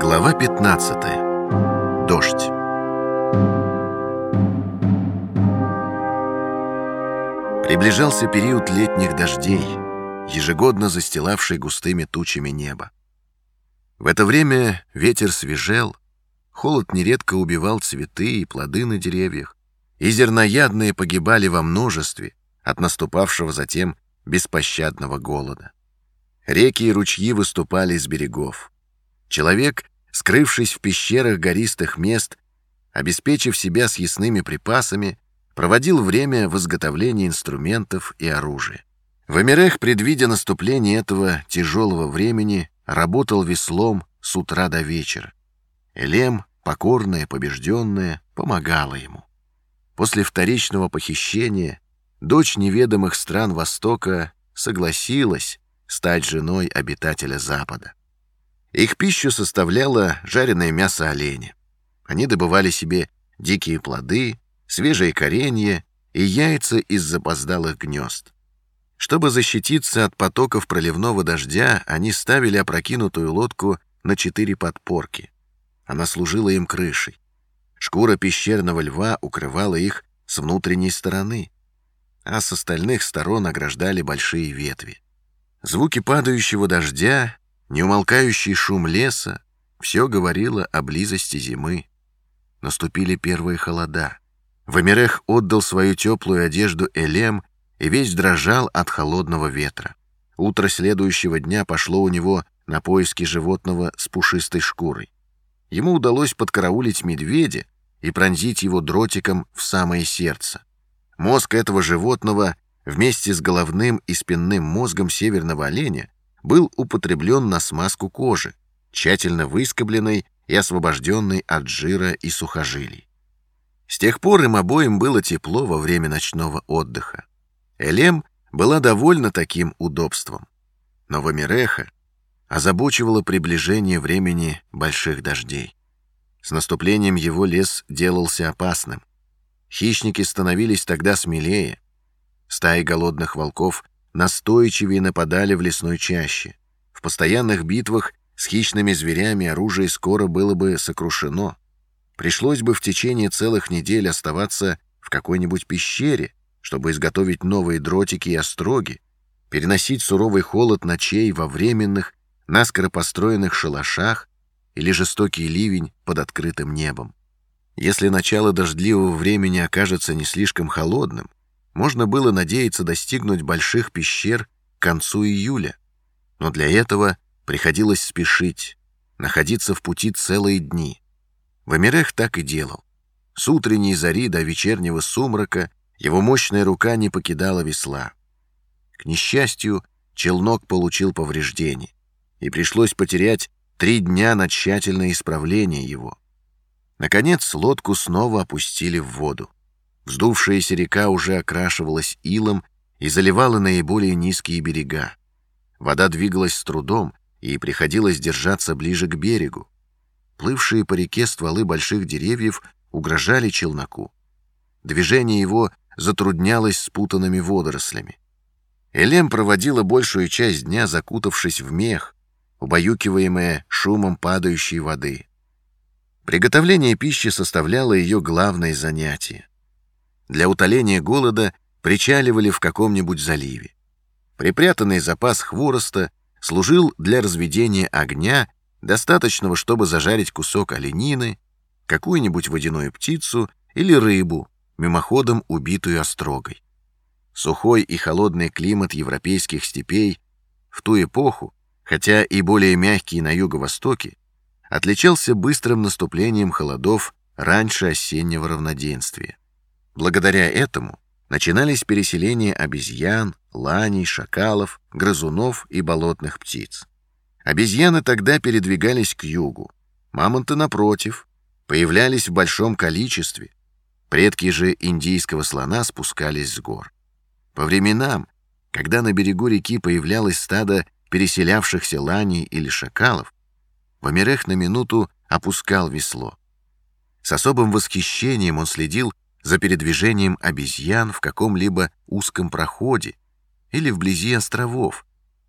Глава 15. Дождь. Приближался период летних дождей, ежегодно застилавший густыми тучами небо. В это время ветер свежел, холод нередко убивал цветы и плоды на деревьях, и зерноядные погибали во множестве от наступавшего затем беспощадного голода. Реки и ручьи выступали из берегов. Человек, скрывшись в пещерах гористых мест, обеспечив себя съестными припасами, проводил время в изготовлении инструментов и оружия. В Эмирех, предвидя наступление этого тяжелого времени, работал веслом с утра до вечера. Элем, покорная, побежденная, помогала ему. После вторичного похищения дочь неведомых стран Востока согласилась стать женой обитателя Запада. Их пищу составляло жареное мясо оленя. Они добывали себе дикие плоды, свежие коренья и яйца из запоздалых гнезд. Чтобы защититься от потоков проливного дождя, они ставили опрокинутую лодку на четыре подпорки. Она служила им крышей. Шкура пещерного льва укрывала их с внутренней стороны, а с остальных сторон ограждали большие ветви. Звуки падающего дождя, неумолкающий шум леса — все говорило о близости зимы. Наступили первые холода. Вамирех отдал свою теплую одежду Элем и весь дрожал от холодного ветра. Утро следующего дня пошло у него на поиски животного с пушистой шкурой. Ему удалось подкараулить медведя и пронзить его дротиком в самое сердце. Мозг этого животного вместе с головным и спинным мозгом северного оленя был употреблен на смазку кожи, тщательно выскобленной и освобожденной от жира и сухожилий. С тех пор им обоим было тепло во время ночного отдыха. Элем была довольна таким удобством, но Вамиреха озабочивало приближение времени больших дождей. С наступлением его лес делался опасным. Хищники становились тогда смелее, Стаи голодных волков настойчивее нападали в лесной чаще. В постоянных битвах с хищными зверями оружие скоро было бы сокрушено. Пришлось бы в течение целых недель оставаться в какой-нибудь пещере, чтобы изготовить новые дротики и остроги, переносить суровый холод ночей во временных, наскоро построенных шалашах или жестокий ливень под открытым небом. Если начало дождливого времени окажется не слишком холодным, можно было надеяться достигнуть больших пещер к концу июля. Но для этого приходилось спешить, находиться в пути целые дни. Вамирех так и делал. С утренней зари до вечернего сумрака его мощная рука не покидала весла. К несчастью, челнок получил повреждение, и пришлось потерять три дня на тщательное исправление его. Наконец лодку снова опустили в воду. Вздувшаяся река уже окрашивалась илом и заливала наиболее низкие берега. Вода двигалась с трудом, и приходилось держаться ближе к берегу. Плывшие по реке стволы больших деревьев угрожали челноку. Движение его затруднялось спутанными водорослями. Элем проводила большую часть дня, закутавшись в мех, убаюкиваемая шумом падающей воды. Приготовление пищи составляло ее главное занятие для утоления голода причаливали в каком-нибудь заливе. Припрятанный запас хвороста служил для разведения огня, достаточного, чтобы зажарить кусок оленины, какую-нибудь водяную птицу или рыбу, мимоходом убитую острогой. Сухой и холодный климат европейских степей в ту эпоху, хотя и более мягкий на юго-востоке, отличался быстрым наступлением холодов раньше осеннего равноденствия. Благодаря этому начинались переселения обезьян, ланей, шакалов, грызунов и болотных птиц. Обезьяны тогда передвигались к югу, мамонты, напротив, появлялись в большом количестве. Предки же индийского слона спускались с гор. По временам, когда на берегу реки появлялось стадо переселявшихся ланей или шакалов, Вамирех на минуту опускал весло. С особым восхищением он следил за передвижением обезьян в каком-либо узком проходе или вблизи островов,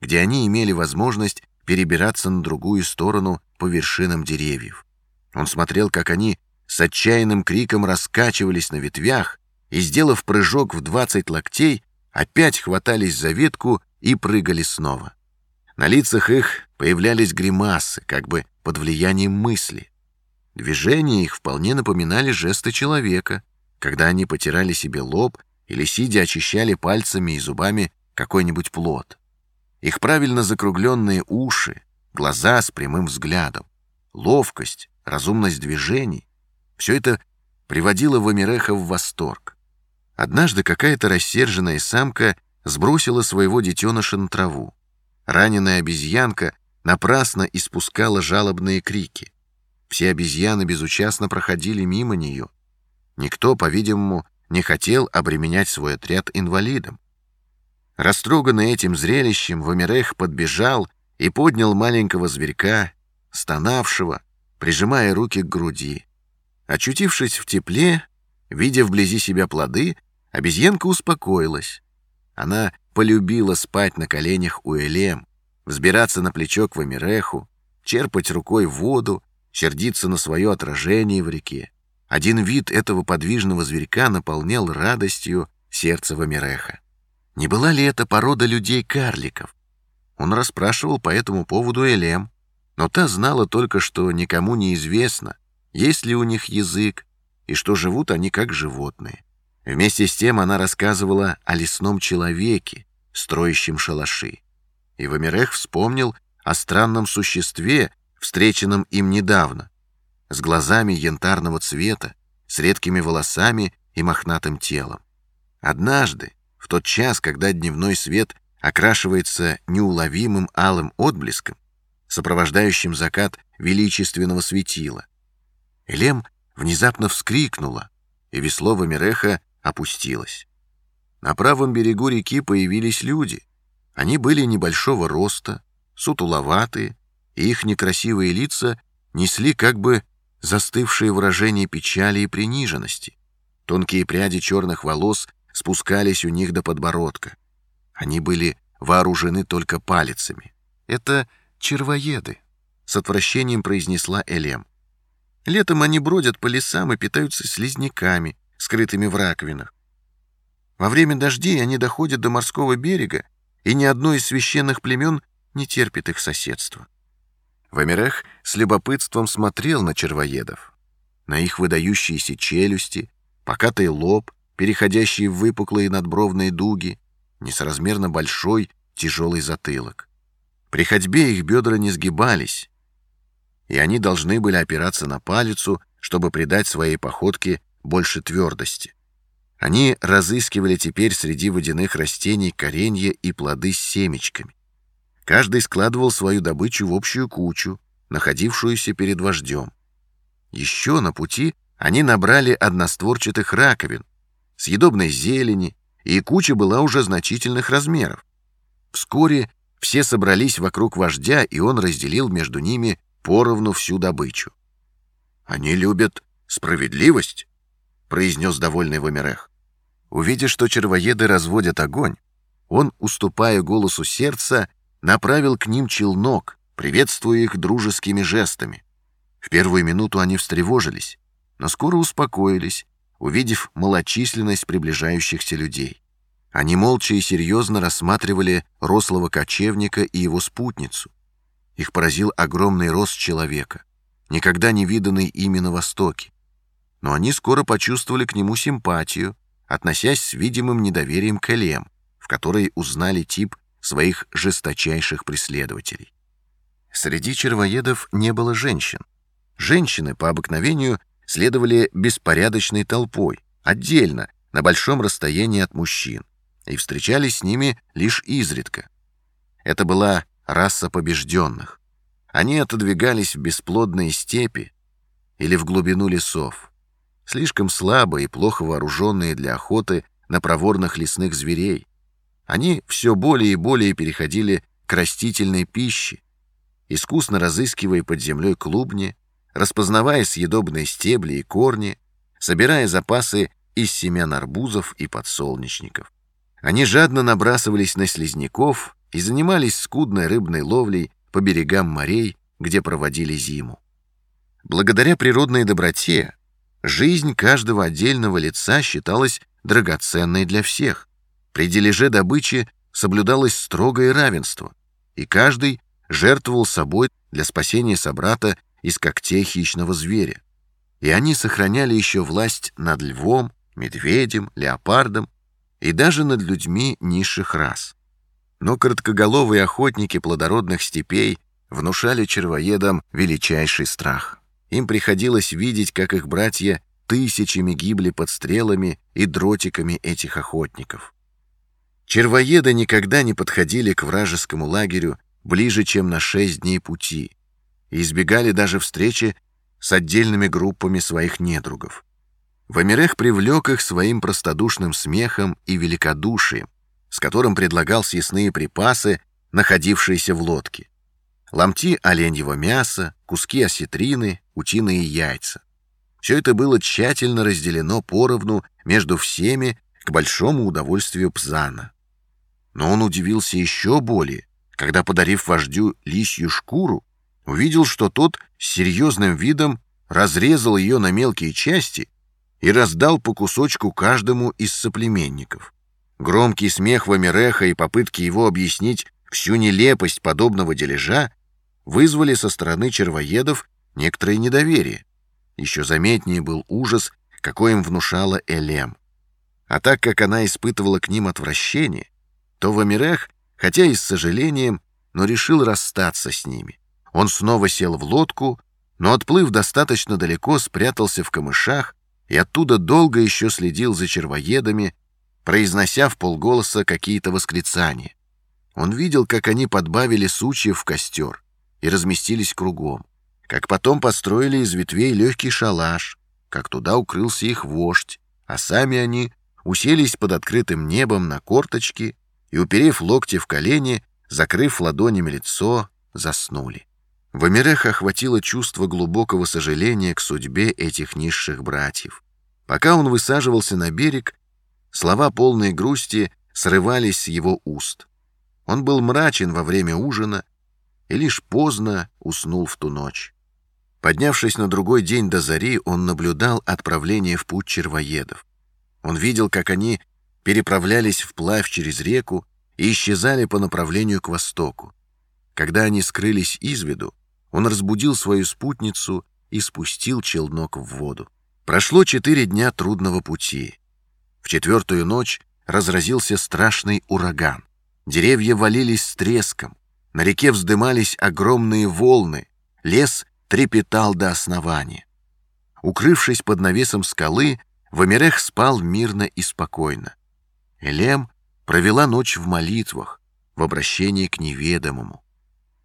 где они имели возможность перебираться на другую сторону по вершинам деревьев. Он смотрел, как они с отчаянным криком раскачивались на ветвях и, сделав прыжок в двадцать локтей, опять хватались за ветку и прыгали снова. На лицах их появлялись гримасы, как бы под влиянием мысли. Движения их вполне напоминали жесты человека, когда они потирали себе лоб или, сидя, очищали пальцами и зубами какой-нибудь плод. Их правильно закругленные уши, глаза с прямым взглядом, ловкость, разумность движений — все это приводило Вамиреха в восторг. Однажды какая-то рассерженная самка сбросила своего детеныша на траву. Раненая обезьянка напрасно испускала жалобные крики. Все обезьяны безучастно проходили мимо нее. Никто, по-видимому, не хотел обременять свой отряд инвалидом. Растроганный этим зрелищем, Вамирех подбежал и поднял маленького зверька, стонавшего, прижимая руки к груди. Очутившись в тепле, видя вблизи себя плоды, обезьянка успокоилась. Она полюбила спать на коленях у Элем, взбираться на плечо к Вамиреху, черпать рукой воду, сердиться на свое отражение в реке. Один вид этого подвижного зверька наполнял радостью сердце Вамиреха. Не была ли это порода людей-карликов? Он расспрашивал по этому поводу Элем, но та знала только, что никому не известно, есть ли у них язык, и что живут они как животные. Вместе с тем она рассказывала о лесном человеке, строящем шалаши. И Вамирех вспомнил о странном существе, встреченном им недавно, с глазами янтарного цвета, с редкими волосами и мохнатым телом. Однажды, в тот час, когда дневной свет окрашивается неуловимым алым отблеском, сопровождающим закат величественного светила, Элем внезапно вскрикнула, и весло Вамиреха опустилось. На правом берегу реки появились люди. Они были небольшого роста, сутуловатые, и их некрасивые лица несли как бы застывшее выражение печали и приниженности. Тонкие пряди черных волос спускались у них до подбородка. Они были вооружены только палицами. «Это червоеды», — с отвращением произнесла Элем. «Летом они бродят по лесам и питаются слизняками, скрытыми в раковинах. Во время дождей они доходят до морского берега, и ни одно из священных племен не терпит их соседства. Вамирех с любопытством смотрел на червоедов, на их выдающиеся челюсти, покатый лоб, переходящие в выпуклые надбровные дуги, несоразмерно большой тяжелый затылок. При ходьбе их бедра не сгибались, и они должны были опираться на палицу, чтобы придать своей походке больше твердости. Они разыскивали теперь среди водяных растений коренья и плоды с семечками. Каждый складывал свою добычу в общую кучу, находившуюся перед вождем. Еще на пути они набрали одностворчатых раковин, съедобной зелени, и куча была уже значительных размеров. Вскоре все собрались вокруг вождя, и он разделил между ними поровну всю добычу. «Они любят справедливость», — произнес довольный Вамирех. Увидя, что червоеды разводят огонь, он, уступая голосу сердца, направил к ним челнок, приветствуя их дружескими жестами. В первую минуту они встревожились, но скоро успокоились, увидев малочисленность приближающихся людей. Они молча и серьезно рассматривали рослого кочевника и его спутницу. Их поразил огромный рост человека, никогда не виданный ими на Востоке. Но они скоро почувствовали к нему симпатию, относясь с видимым недоверием к Элем, в которой узнали тип своих жесточайших преследователей. Среди червоедов не было женщин. Женщины по обыкновению следовали беспорядочной толпой, отдельно, на большом расстоянии от мужчин, и встречались с ними лишь изредка. Это была раса побежденных. Они отодвигались в бесплодные степи или в глубину лесов, слишком слабые и плохо вооруженные для охоты на проворных лесных зверей, они все более и более переходили к растительной пище, искусно разыскивая под землей клубни, распознавая съедобные стебли и корни, собирая запасы из семян арбузов и подсолнечников. Они жадно набрасывались на слизняков и занимались скудной рыбной ловлей по берегам морей, где проводили зиму. Благодаря природной доброте жизнь каждого отдельного лица считалась драгоценной для всех. При дележе добычи соблюдалось строгое равенство, и каждый жертвовал собой для спасения собрата из когтей хищного зверя. И они сохраняли еще власть над львом, медведем, леопардом и даже над людьми низших рас. Но короткоголовые охотники плодородных степей внушали червоедам величайший страх. Им приходилось видеть, как их братья тысячами гибли под стрелами и дротиками этих охотников. Червоеды никогда не подходили к вражескому лагерю ближе, чем на шесть дней пути, и избегали даже встречи с отдельными группами своих недругов. Вамирех привлек их своим простодушным смехом и великодушием, с которым предлагал съестные припасы, находившиеся в лодке ломти оленьего мяса, куски осетрины, утиные яйца. Все это было тщательно разделено поровну между всеми к большому удовольствию Пзана. Но он удивился еще более, когда, подарив вождю лисью шкуру, увидел, что тот с серьезным видом разрезал ее на мелкие части и раздал по кусочку каждому из соплеменников. Громкий смех Вамиреха и попытки его объяснить всю нелепость подобного дележа вызвали со стороны червоедов некоторое недоверие. Еще заметнее был ужас, какой им внушала Элем. А так как она испытывала к ним отвращение, то Вамирех, хотя и с сожалением, но решил расстаться с ними. Он снова сел в лодку, но, отплыв достаточно далеко, спрятался в камышах и оттуда долго еще следил за червоедами, произнося в полголоса какие-то восклицания. Он видел, как они подбавили сучьев в костер, и разместились кругом. Как потом построили из ветвей легкий шалаш, как туда укрылся их вождь, а сами они уселись под открытым небом на корточки и, уперев локти в колени, закрыв ладонями лицо, заснули. Вамиреха охватило чувство глубокого сожаления к судьбе этих низших братьев. Пока он высаживался на берег, слова полной грусти срывались с его уст. Он был мрачен во время ужина и лишь поздно уснул в ту ночь. Поднявшись на другой день до зари, он наблюдал отправление в путь червоедов. Он видел, как они переправлялись вплавь через реку и исчезали по направлению к востоку. Когда они скрылись из виду, он разбудил свою спутницу и спустил челнок в воду. Прошло четыре дня трудного пути. В четвертую ночь разразился страшный ураган. Деревья валились с треском, на реке вздымались огромные волны, лес трепетал до основания. Укрывшись под навесом скалы, Вамирех спал мирно и спокойно. Элем провела ночь в молитвах, в обращении к неведомому.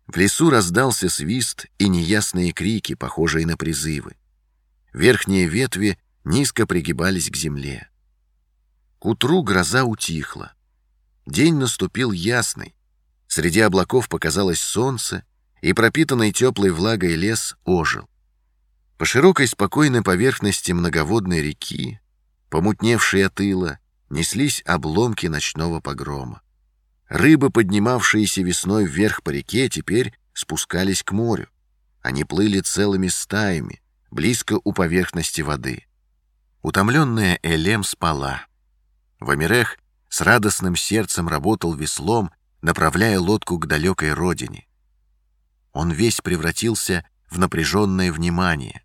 В лесу раздался свист и неясные крики, похожие на призывы. Верхние ветви низко пригибались к земле. К утру гроза утихла. День наступил ясный, Среди облаков показалось солнце, и пропитанный теплой влагой лес ожил. По широкой спокойной поверхности многоводной реки, помутневшей от ила, неслись обломки ночного погрома. Рыбы, поднимавшиеся весной вверх по реке, теперь спускались к морю. Они плыли целыми стаями, близко у поверхности воды. Утомленная Элем спала. Вамирех с радостным сердцем работал веслом, направляя лодку к далекой родине. Он весь превратился в напряженное внимание.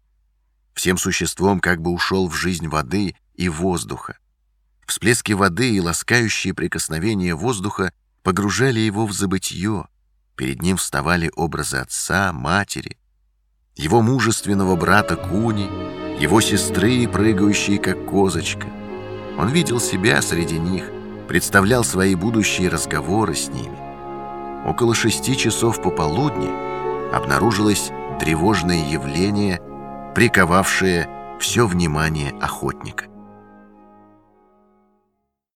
Всем существом как бы ушел в жизнь воды и воздуха. Всплески воды и ласкающие прикосновения воздуха погружали его в забытье. Перед ним вставали образы отца, матери, его мужественного брата Куни, его сестры, прыгающие как козочка. Он видел себя среди них — представлял свои будущие разговоры с ними. Около шести часов пополудни обнаружилось тревожное явление, приковавшее все внимание охотника.